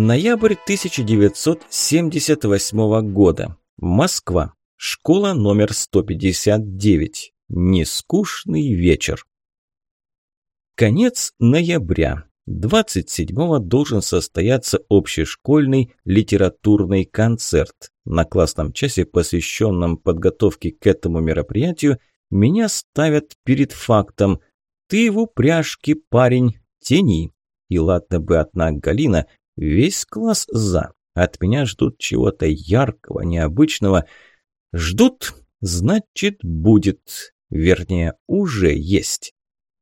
Ноябрь 1978 года. Москва. Школа номер 159. Нескучный вечер. Конец ноября. 27-го должен состояться общешкольный литературный концерт. На классном часе, посвященном подготовке к этому мероприятию, меня ставят перед фактом «Ты в упряжке, парень, тяни». И ладно бы одна Галина, весь класс за. От меня ждут чего-то яркого, необычного. Ждут, значит, будет. Вернее, уже есть.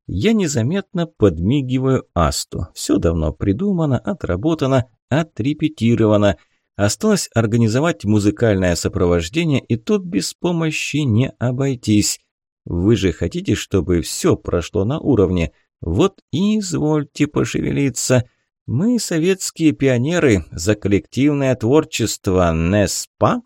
Я незаметно подмигиваю Асту. Все давно придумано, отработано, отрепетировано. Осталось организовать музыкальное сопровождение, и тут без помощи не обойтись. Вы же хотите, чтобы все прошло на уровне. Вот и извольте пошевелиться. Мы, советские пионеры, за коллективное творчество, не спа?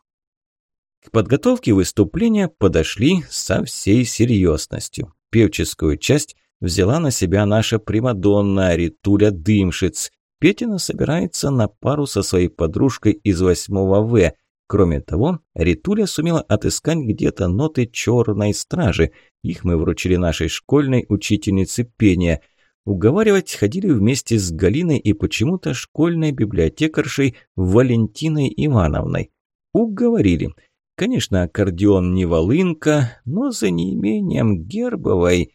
К подготовке выступления подошли со всей серьезностью. Певческую часть взяла на себя наша Примадонна Ритуля Дымшиц. Петина собирается на пару со своей подружкой из 8 В. Кроме того, Ритуля сумела отыскать где-то ноты черной стражи. Их мы вручили нашей школьной учительнице пения. Уговаривать ходили вместе с Галиной и почему-то школьной библиотекаршей Валентиной Ивановной. Уговорили. Конечно, аккордеон не волынка, но за неимением гербовой...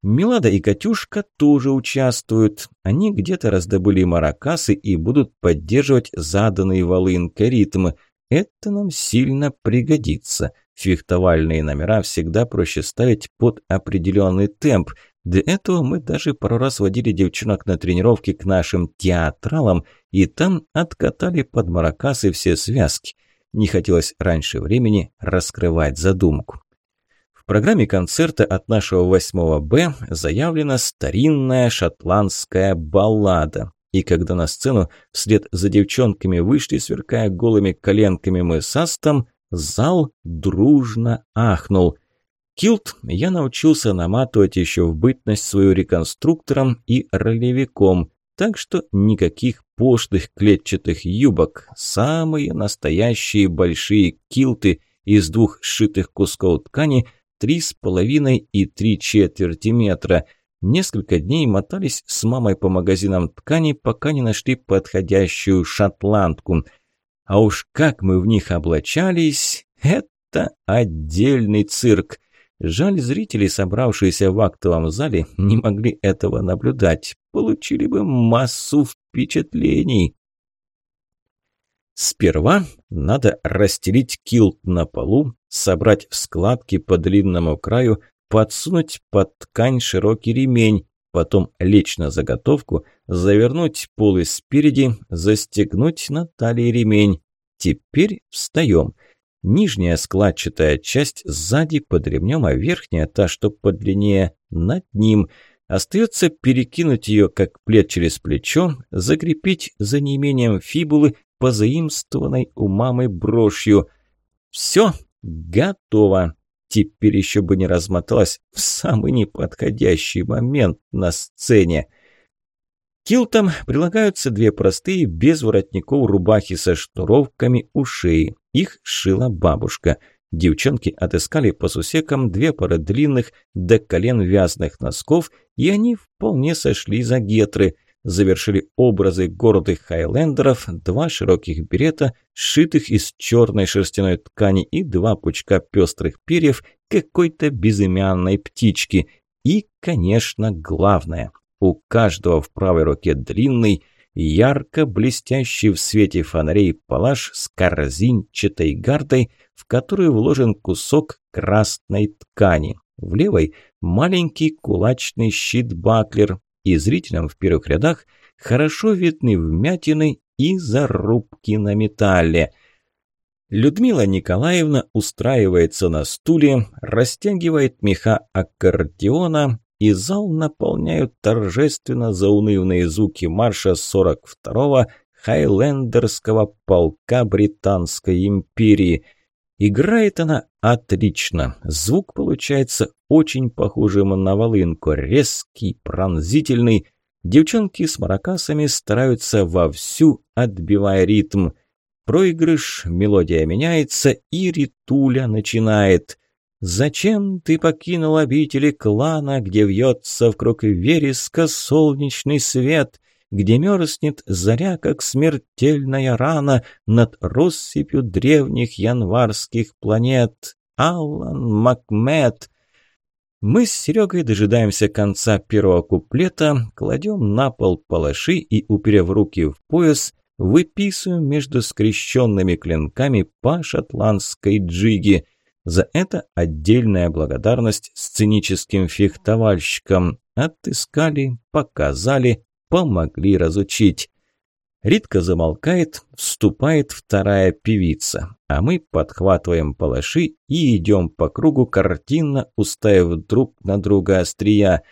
Милада и Катюшка тоже участвуют. Они где-то раздобыли маракасы и будут поддерживать заданный волынкой ритм. Это нам сильно пригодится. Фехтовальные номера всегда проще ставить под определенный темп. Для этого мы даже пару раз водили девчонок на тренировки к нашим театралам и там откатали под маракасы все связки. Не хотелось раньше времени раскрывать задумку программе концерта от нашего 8 Б заявлена старинная шотландская баллада. И когда на сцену вслед за девчонками вышли, сверкая голыми коленками мы с Астом, зал дружно ахнул. Килт я научился наматывать еще в бытность свою реконструктором и ролевиком, так что никаких пошлых клетчатых юбок, самые настоящие большие килты из двух сшитых кусков ткани – три с половиной и три четверти метра. Несколько дней мотались с мамой по магазинам ткани, пока не нашли подходящую шотландку. А уж как мы в них облачались, это отдельный цирк. Жаль, зрители, собравшиеся в актовом зале, не могли этого наблюдать. Получили бы массу впечатлений. Сперва надо расстелить килт на полу, собрать складки по длинному краю, подсунуть под ткань широкий ремень, потом лечь на заготовку, завернуть полы спереди, застегнуть на талии ремень. Теперь встаем. Нижняя складчатая часть сзади под ремнем, а верхняя, та, что подлиннее, над ним. Остается перекинуть ее, как плед через плечо, закрепить за неимением фибулы позаимствованной у мамы брошью. Все, готово. Теперь еще бы не размоталась в самый неподходящий момент на сцене. Килтам прилагаются две простые, без воротников рубахи со шнуровками у шеи. Их шила бабушка. Девчонки отыскали по сусекам две пары длинных до колен вязаных носков, и они вполне сошли за гетры – завершили образы гордых хайлендеров, два широких берета, сшитых из черной шерстяной ткани и два пучка пестрых перьев какой-то безымянной птички. И, конечно, главное, у каждого в правой руке длинный, ярко блестящий в свете фонарей палаш с корзинчатой гардой, в которую вложен кусок красной ткани. В левой – маленький кулачный щит-баклер, и зрителям в первых рядах хорошо видны вмятины и зарубки на металле. Людмила Николаевна устраивается на стуле, растягивает меха аккордеона, и зал наполняют торжественно заунывные звуки марша 42-го Хайлендерского полка Британской империи. Играет она отлично. Звук получается очень похожим на волынку, резкий, пронзительный. Девчонки с маракасами стараются вовсю, отбивая ритм. Проигрыш, мелодия меняется, и ритуля начинает. «Зачем ты покинул обители клана, где вьется в круг вереска солнечный свет?» где мерзнет заря, как смертельная рана над россыпью древних январских планет. Аллан Макмед. Мы с Серегой дожидаемся конца первого куплета, кладем на пол палаши и, уперев руки в пояс, выписываем между скрещенными клинками по шотландской джиге. За это отдельная благодарность сценическим фехтовальщикам. Отыскали, показали, помогли разучить. Ритка замолкает, вступает вторая певица, а мы подхватываем палаши и идем по кругу, картинно уставив друг на друга острия.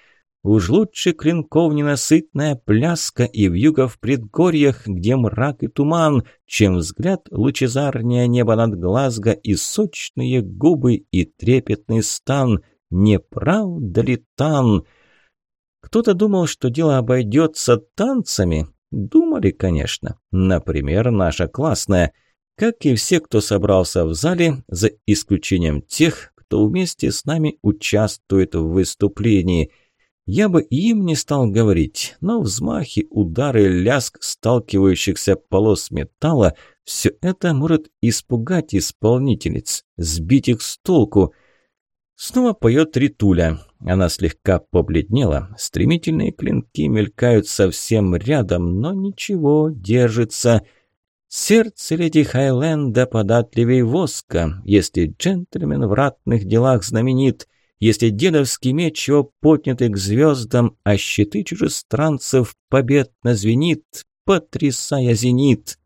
Уж лучше клинков ненасытная пляска и вьюга в предгорьях, где мрак и туман, чем взгляд лучезарнее небо над Глазго и сочные губы и трепетный стан. Не правда ли тан? Кто-то думал, что дело обойдется танцами, Думали, конечно. Например, наша классная. Как и все, кто собрался в зале, за исключением тех, кто вместе с нами участвует в выступлении. Я бы им не стал говорить, но взмахи, удары, ляск сталкивающихся полос металла – все это может испугать исполнительниц, сбить их с толку – Снова поет Ритуля. Она слегка побледнела. Стремительные клинки мелькают совсем рядом, но ничего, держится. Сердце леди Хайленда податливей воска, если джентльмен в ратных делах знаменит, если дедовский меч его поднятый к звездам, а щиты чужестранцев победно звенит, потрясая зенит.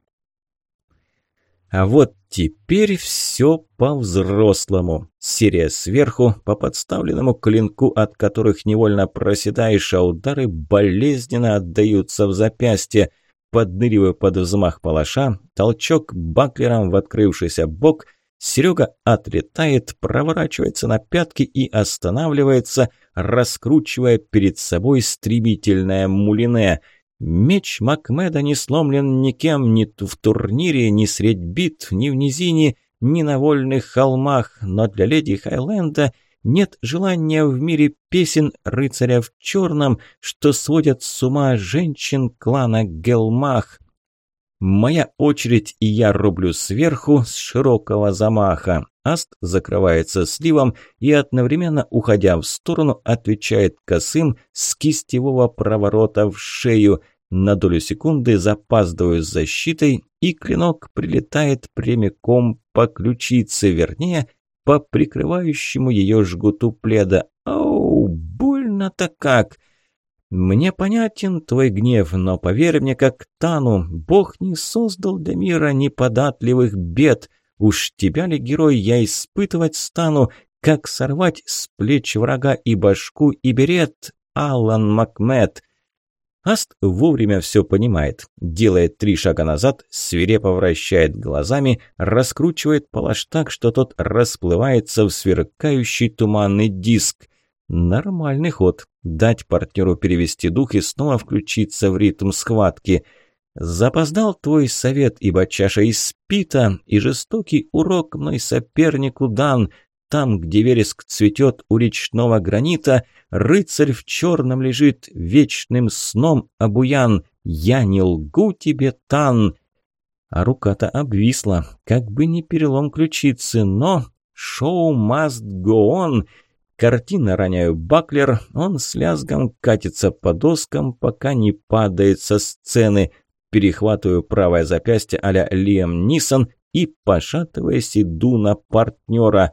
А вот теперь все по-взрослому. Серия сверху, по подставленному клинку, от которых невольно проседаешь, а удары болезненно отдаются в запястье. Подныриваю под взмах палаша, толчок баклером в открывшийся бок. Серега отлетает, проворачивается на пятки и останавливается, раскручивая перед собой стремительное мулине – Меч Макмеда не сломлен никем ни в турнире, ни средь битв, ни в низине, ни на вольных холмах, но для леди Хайленда нет желания в мире песен рыцаря в черном, что сводят с ума женщин клана Гелмах. Моя очередь, и я рублю сверху с широкого замаха. Аст закрывается сливом и одновременно, уходя в сторону, отвечает косым с кистевого проворота в шею. На долю секунды запаздываю с защитой, и клинок прилетает прямиком по ключице, вернее, по прикрывающему ее жгуту пледа. Оу, больно-то как! Мне понятен твой гнев, но поверь мне, как Тану, Бог не создал для мира неподатливых бед. Уж тебя ли, герой, я испытывать стану, как сорвать с плеч врага и башку, и берет, Аллан Макмед. Аст вовремя все понимает, делает три шага назад, свирепо вращает глазами, раскручивает палаш так, что тот расплывается в сверкающий туманный диск. Нормальный ход. Дать партнеру перевести дух и снова включиться в ритм схватки. Запоздал твой совет, ибо чаша испита, и жестокий урок мной сопернику дан. Там, где вереск цветет у речного гранита, рыцарь в черном лежит, вечным сном обуян. Я не лгу тебе, Тан. А рука-то обвисла, как бы не перелом ключицы, но шоу must go on. Картина роняю Баклер, он с лязгом катится по доскам, пока не падает со сцены. Перехватываю правое запястье а-ля Лиам Нисон и, пошатываясь, иду на партнера.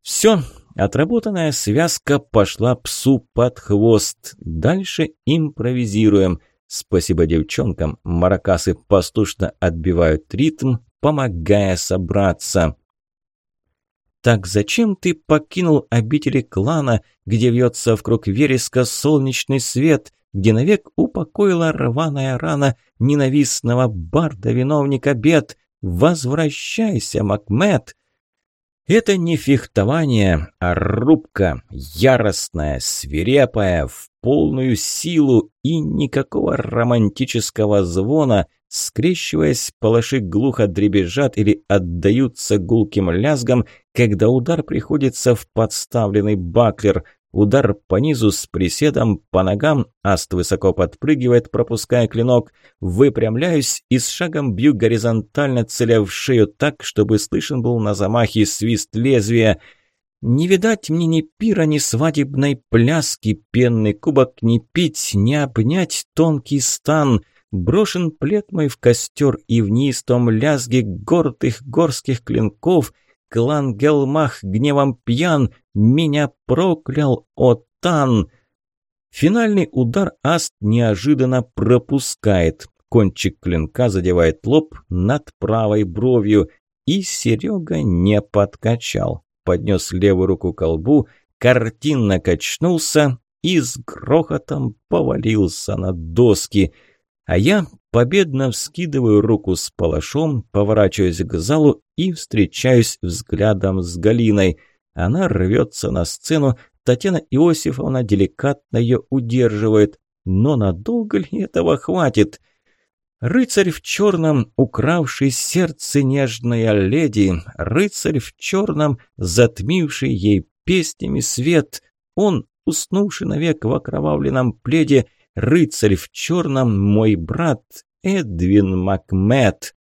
Все, отработанная связка пошла псу под хвост. Дальше импровизируем. Спасибо девчонкам, маракасы послушно отбивают ритм, помогая собраться. Так зачем ты покинул обители клана, где вьется в круг вереска солнечный свет, где навек упокоила рваная рана ненавистного барда-виновника бед? Возвращайся, Макмед!» Это не фехтование, а рубка, яростная, свирепая, в полную силу и никакого романтического звона, скрещиваясь, палаши глухо дребезжат или отдаются гулким лязгом, когда удар приходится в подставленный баклер. Удар по низу с приседом, по ногам, аст высоко подпрыгивает, пропуская клинок. Выпрямляюсь и с шагом бью горизонтально, целя в шею так, чтобы слышен был на замахе свист лезвия. Не видать мне ни пира, ни свадебной пляски, пенный кубок не пить, не обнять тонкий стан. Брошен плед мой в костер, и в неистом лязге гордых горских клинков — клан Гелмах гневом пьян, меня проклял Отан. Финальный удар Аст неожиданно пропускает. Кончик клинка задевает лоб над правой бровью, и Серега не подкачал. Поднес левую руку к колбу, картинно качнулся и с грохотом повалился на доски. А я Победно вскидываю руку с палашом, поворачиваюсь к залу и встречаюсь взглядом с Галиной. Она рвется на сцену, Татьяна Иосифовна деликатно ее удерживает. Но надолго ли этого хватит? Рыцарь в черном, укравший сердце нежная леди, рыцарь в черном, затмивший ей песнями свет, он, уснувший навек в окровавленном пледе, рыцарь в черном, мой брат Эдвин Макмет.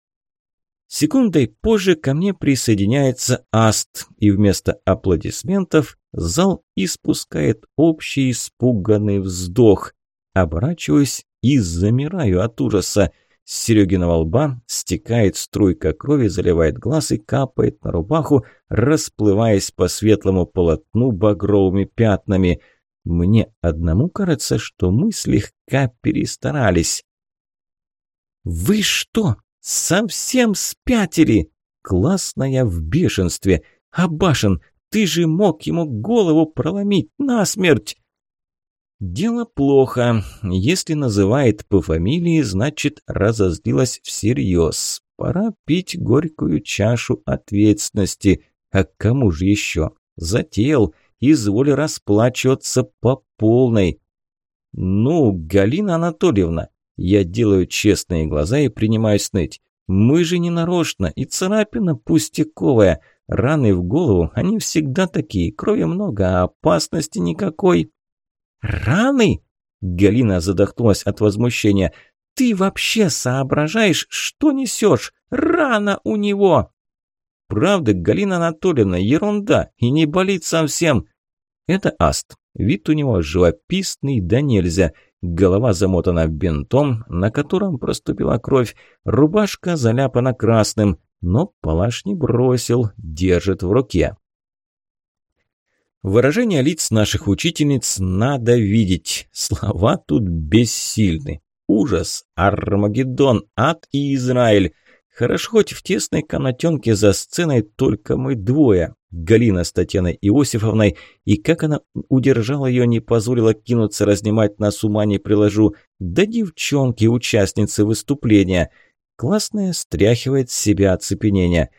Секундой позже ко мне присоединяется Аст, и вместо аплодисментов зал испускает общий испуганный вздох. Оборачиваюсь и замираю от ужаса. С Серегиного лба стекает струйка крови, заливает глаз и капает на рубаху, расплываясь по светлому полотну багровыми пятнами – мне одному кажется, что мы слегка перестарались. «Вы что, совсем спятили?» Классная в бешенстве. «Абашин, ты же мог ему голову проломить насмерть!» Дело плохо. Если называет по фамилии, значит, разозлилась всерьез. Пора пить горькую чашу ответственности. А кому же еще? Затеял изволь расплачиваться по полной. Ну, Галина Анатольевна, я делаю честные глаза и принимаюсь ныть. Мы же не нарочно, и царапина пустяковая. Раны в голову, они всегда такие, крови много, а опасности никакой. Раны? Галина задохнулась от возмущения. Ты вообще соображаешь, что несешь? Рана у него! Правда, Галина Анатольевна, ерунда, и не болит совсем. Это Аст. Вид у него живописный да нельзя. Голова замотана бинтом, на котором проступила кровь. Рубашка заляпана красным, но палаш не бросил, держит в руке. Выражение лиц наших учительниц надо видеть. Слова тут бессильны. Ужас, Армагеддон, ад и Израиль. Хорошо, хоть в тесной комнатенке за сценой только мы двое. Галина с Татьяной Иосифовной, и как она удержала ее, не позволила кинуться разнимать нас ума не приложу, да девчонки, участницы выступления. Классная стряхивает с себя оцепенение.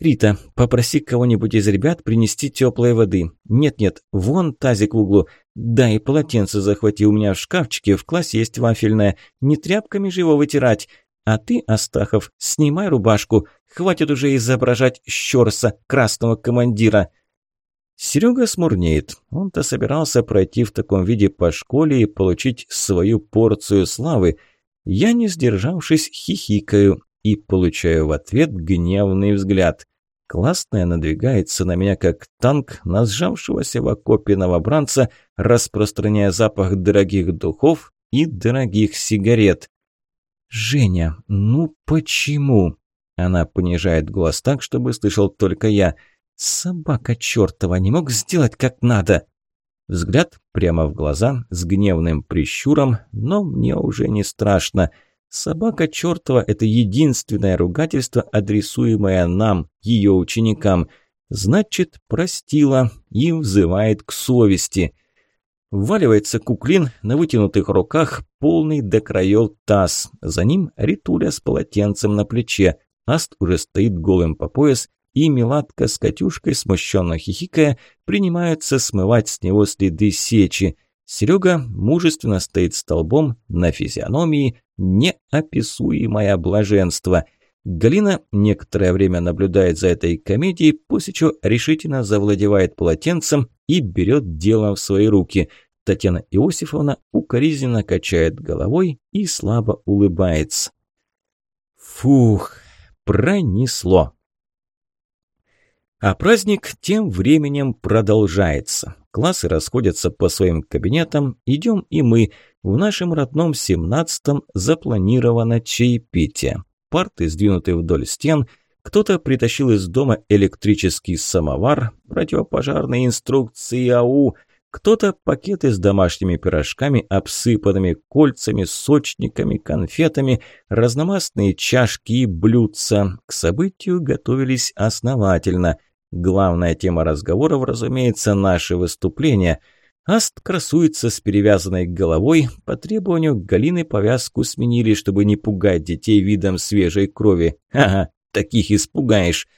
«Рита, попроси кого-нибудь из ребят принести теплой воды. Нет-нет, вон тазик в углу. Да, и полотенце захвати, у меня в шкафчике в классе есть вафельное. Не тряпками же его вытирать. А ты, Астахов, снимай рубашку. Хватит уже изображать щерса, красного командира. Серега смурнеет. Он-то собирался пройти в таком виде по школе и получить свою порцию славы. Я, не сдержавшись, хихикаю и получаю в ответ гневный взгляд. Классная надвигается на меня, как танк на сжавшегося в окопе новобранца, распространяя запах дорогих духов и дорогих сигарет. «Женя, ну почему?» Она понижает голос так, чтобы слышал только я. «Собака чертова не мог сделать как надо!» Взгляд прямо в глаза, с гневным прищуром, но мне уже не страшно. Собака чертова – это единственное ругательство, адресуемое нам, ее ученикам. Значит, простила и взывает к совести. Вваливается куклин на вытянутых руках, полный до краев таз. За ним Ритуля с полотенцем на плече. Аст уже стоит голым по пояс, и Милатка с Катюшкой, смущенно хихикая, принимаются смывать с него следы сечи. Серега мужественно стоит столбом, на физиономии неописуемое блаженство. Галина некоторое время наблюдает за этой комедией, после чего решительно завладевает полотенцем и берет дело в свои руки. Татьяна Иосифовна укоризненно качает головой и слабо улыбается. Фух, пронесло. А праздник тем временем продолжается. Классы расходятся по своим кабинетам, идем и мы. В нашем родном семнадцатом запланировано чаепитие. Парты сдвинуты вдоль стен, кто-то притащил из дома электрический самовар, противопожарные инструкции АУ, кто-то пакеты с домашними пирожками, обсыпанными кольцами, сочниками, конфетами, разномастные чашки и блюдца. К событию готовились основательно – Главная тема разговоров, разумеется, наши выступления. Аст красуется с перевязанной головой. По требованию Галины повязку сменили, чтобы не пугать детей видом свежей крови. Ага, таких испугаешь.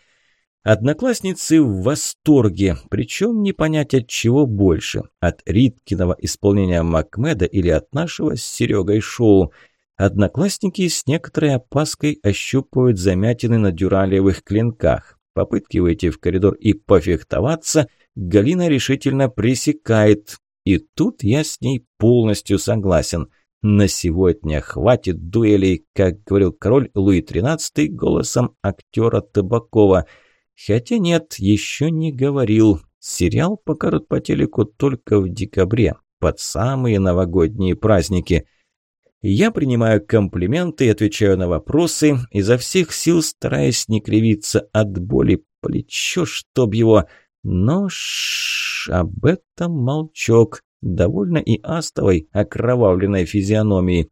Одноклассницы в восторге, причем не понять от чего больше. От Риткиного исполнения Макмеда или от нашего с Серегой шоу. Одноклассники с некоторой опаской ощупывают замятины на дюралевых клинках. Попытки выйти в коридор и пофехтоваться Галина решительно пресекает. И тут я с ней полностью согласен. На сегодня хватит дуэлей, как говорил король Луи XIII голосом актера Табакова. Хотя нет, еще не говорил. Сериал покажут по телеку только в декабре, под самые новогодние праздники. Я принимаю комплименты и отвечаю на вопросы, изо всех сил стараясь не кривиться от боли плечо, чтоб его... Но ш об этом молчок, довольно и астовой, окровавленной физиономии.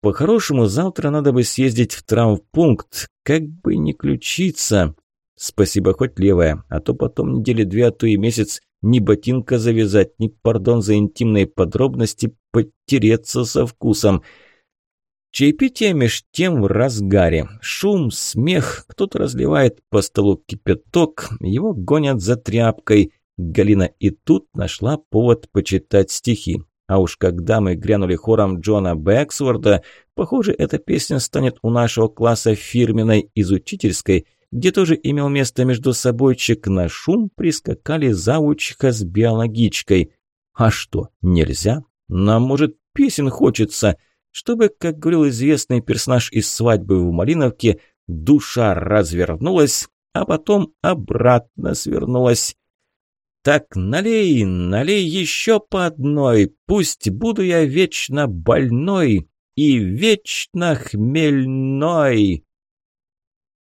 По-хорошему, завтра надо бы съездить в травмпункт, как бы не ключиться. Спасибо, хоть левая, а то потом недели две, а то и месяц ни ботинка завязать, ни, пардон за интимные подробности, потереться со вкусом. Чаепитие меж тем в разгаре. Шум, смех, кто-то разливает по столу кипяток, его гонят за тряпкой. Галина и тут нашла повод почитать стихи. А уж когда мы грянули хором Джона Бэксворда, похоже, эта песня станет у нашего класса фирменной из учительской, где тоже имел место между собойчик, на шум прискакали завучка с биологичкой. А что, нельзя? Нам, может, песен хочется, чтобы, как говорил известный персонаж из «Свадьбы в Малиновке», душа развернулась, а потом обратно свернулась. «Так налей, налей еще по одной, пусть буду я вечно больной и вечно хмельной».